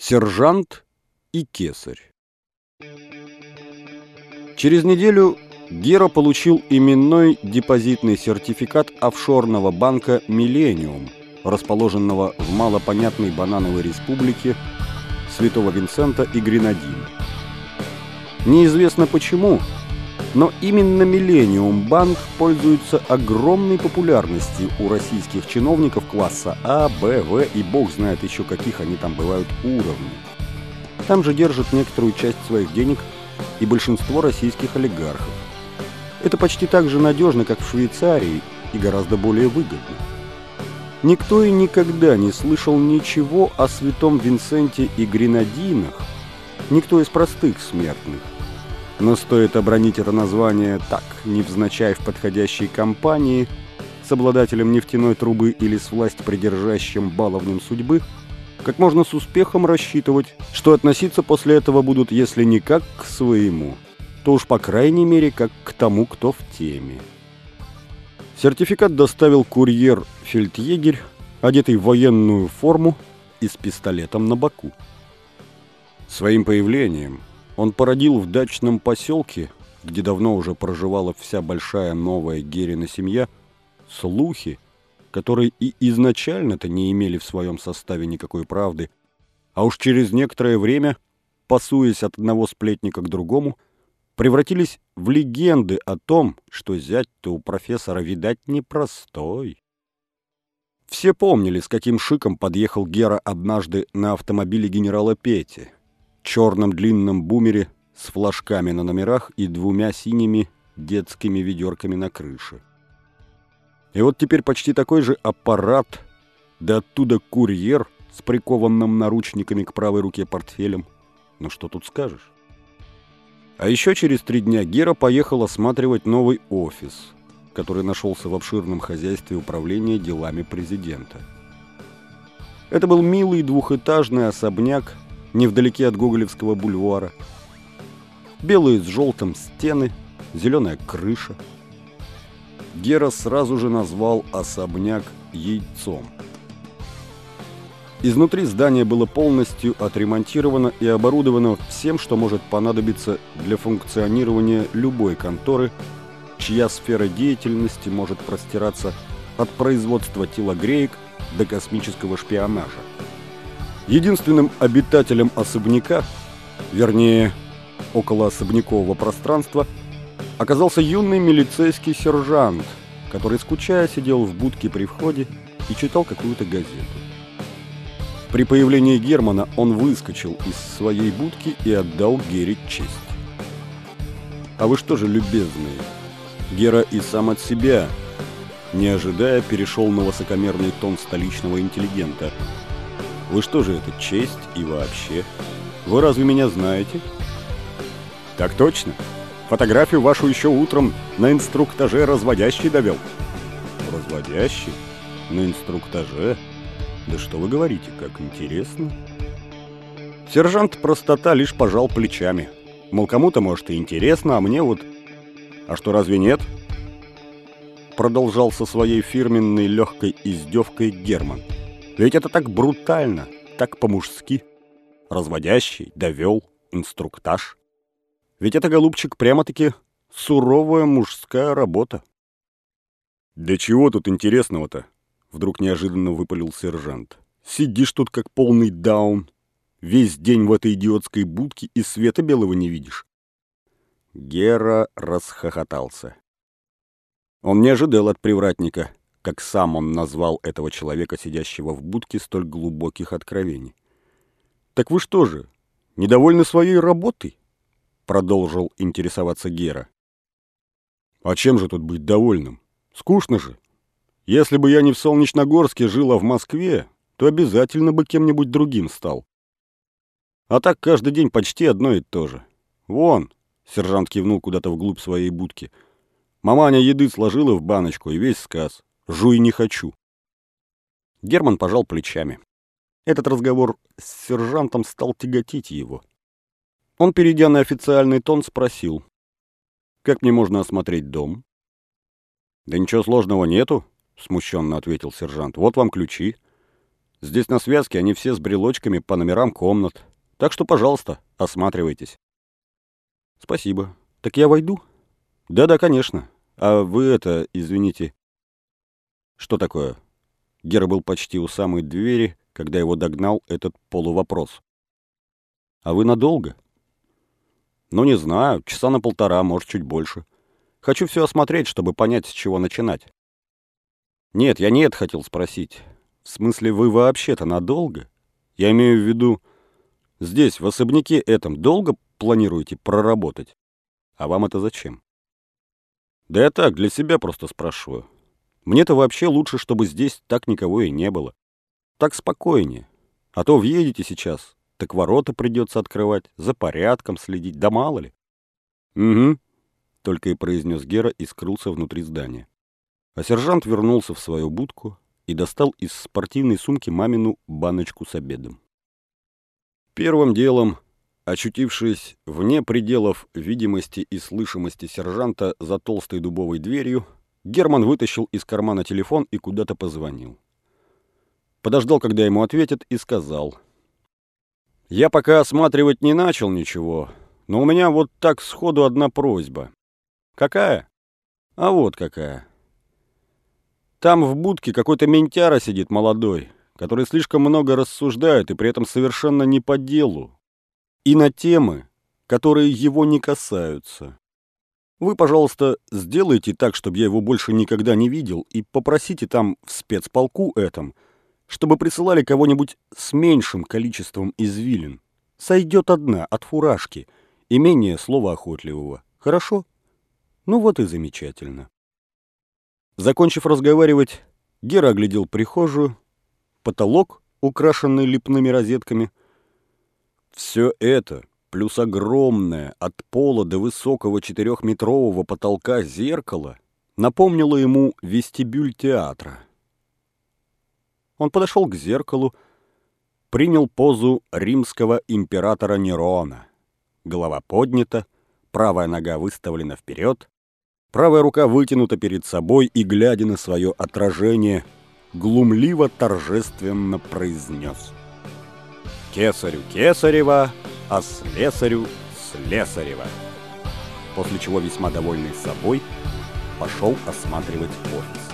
Сержант и кесарь. Через неделю Гера получил именной депозитный сертификат офшорного банка «Миллениум», расположенного в малопонятной банановой республике Святого Винсента и Гренадин. Неизвестно почему, но именно «Миллениум Банк» пользуется огромной популярностью у российских чиновников класса А, Б, В и бог знает еще каких они там бывают уровней. Там же держат некоторую часть своих денег и большинство российских олигархов. Это почти так же надежно, как в Швейцарии, и гораздо более выгодно. Никто и никогда не слышал ничего о святом Винсенте и Гренадинах, никто из простых смертных. Но стоит обронить это название так, невзначай в подходящей компании, с обладателем нефтяной трубы или с власть придержащим баловнем судьбы, как можно с успехом рассчитывать, что относиться после этого будут, если не как к своему, то уж по крайней мере как к тому, кто в теме. Сертификат доставил курьер-фельдъегерь, одетый в военную форму и с пистолетом на боку. Своим появлением он породил в дачном поселке, где давно уже проживала вся большая новая Герина семья, слухи, которые и изначально-то не имели в своем составе никакой правды, а уж через некоторое время, пасуясь от одного сплетника к другому, превратились в легенды о том, что зять-то у профессора, видать, непростой. Все помнили, с каким шиком подъехал Гера однажды на автомобиле генерала Пети черном длинном бумере с флажками на номерах и двумя синими детскими ведерками на крыше. И вот теперь почти такой же аппарат, да оттуда курьер с прикованным наручниками к правой руке портфелем. Ну что тут скажешь? А еще через три дня Гера поехал осматривать новый офис, который нашелся в обширном хозяйстве управления делами президента. Это был милый двухэтажный особняк невдалеке от Гоголевского бульвара. Белые с желтым стены, зеленая крыша. Гера сразу же назвал особняк яйцом. Изнутри здание было полностью отремонтировано и оборудовано всем, что может понадобиться для функционирования любой конторы, чья сфера деятельности может простираться от производства телогреек до космического шпионажа. Единственным обитателем особняка, вернее, около особнякового пространства, оказался юный милицейский сержант, который, скучая, сидел в будке при входе и читал какую-то газету. При появлении Германа он выскочил из своей будки и отдал Гере честь. «А вы что же, любезные?» Гера и сам от себя, не ожидая, перешел на высокомерный тон столичного интеллигента – вы что же это, честь и вообще? Вы разве меня знаете? Так точно. Фотографию вашу еще утром на инструктаже разводящий довел. Разводящий? На инструктаже? Да что вы говорите, как интересно. Сержант простота лишь пожал плечами. Мол, кому-то, может, и интересно, а мне вот... А что, разве нет? Продолжал со своей фирменной легкой издевкой Герман. Ведь это так брутально, так по-мужски. Разводящий, довел, инструктаж. Ведь это, голубчик, прямо-таки суровая мужская работа. «Да чего тут интересного-то?» — вдруг неожиданно выпалил сержант. «Сидишь тут как полный даун. Весь день в этой идиотской будке и света белого не видишь». Гера расхохотался. Он не ожидал от привратника как сам он назвал этого человека, сидящего в будке, столь глубоких откровений. «Так вы что же, недовольны своей работой?» Продолжил интересоваться Гера. «А чем же тут быть довольным? Скучно же. Если бы я не в Солнечногорске жил, а в Москве, то обязательно бы кем-нибудь другим стал. А так каждый день почти одно и то же. Вон, сержант кивнул куда-то вглубь своей будки. Маманя еды сложила в баночку, и весь сказ. Жуй не хочу. Герман пожал плечами. Этот разговор с сержантом стал тяготить его. Он, перейдя на официальный тон, спросил. «Как мне можно осмотреть дом?» «Да ничего сложного нету», — смущенно ответил сержант. «Вот вам ключи. Здесь на связке они все с брелочками по номерам комнат. Так что, пожалуйста, осматривайтесь. Спасибо. Так я войду? Да-да, конечно. А вы это, извините. Что такое? Гера был почти у самой двери, когда его догнал этот полувопрос. А вы надолго? Ну, не знаю, часа на полтора, может, чуть больше. Хочу все осмотреть, чтобы понять, с чего начинать. Нет, я не это хотел спросить. В смысле, вы вообще-то надолго? Я имею в виду, здесь, в особняке этом, долго планируете проработать? А вам это зачем? Да я так, для себя просто спрашиваю. Мне-то вообще лучше, чтобы здесь так никого и не было. Так спокойнее. А то въедете сейчас, так ворота придется открывать, за порядком следить, да мало ли. Угу, только и произнес Гера и скрылся внутри здания. А сержант вернулся в свою будку и достал из спортивной сумки мамину баночку с обедом. Первым делом, очутившись вне пределов видимости и слышимости сержанта за толстой дубовой дверью, Герман вытащил из кармана телефон и куда-то позвонил. Подождал, когда ему ответят, и сказал. «Я пока осматривать не начал ничего, но у меня вот так сходу одна просьба. Какая? А вот какая. Там в будке какой-то ментяра сидит молодой, который слишком много рассуждает и при этом совершенно не по делу. И на темы, которые его не касаются. Вы, пожалуйста, сделайте так, чтобы я его больше никогда не видел, и попросите там в спецполку этом, чтобы присылали кого-нибудь с меньшим количеством извилин. Сойдет одна от фуражки и менее слова охотливого. Хорошо? Ну вот и замечательно. Закончив разговаривать, Гера оглядел прихожую, потолок, украшенный лепными розетками. Все это, плюс огромное, от пола до высокого четырехметрового потолка зеркало, напомнило ему вестибюль театра. Он подошел к зеркалу, принял позу римского императора Нерона. Голова поднята, правая нога выставлена вперед, Правая рука вытянута перед собой и, глядя на свое отражение, глумливо торжественно произнес. «Кесарю Кесарева, а слесарю Слесарева». После чего, весьма довольный собой, пошел осматривать офис.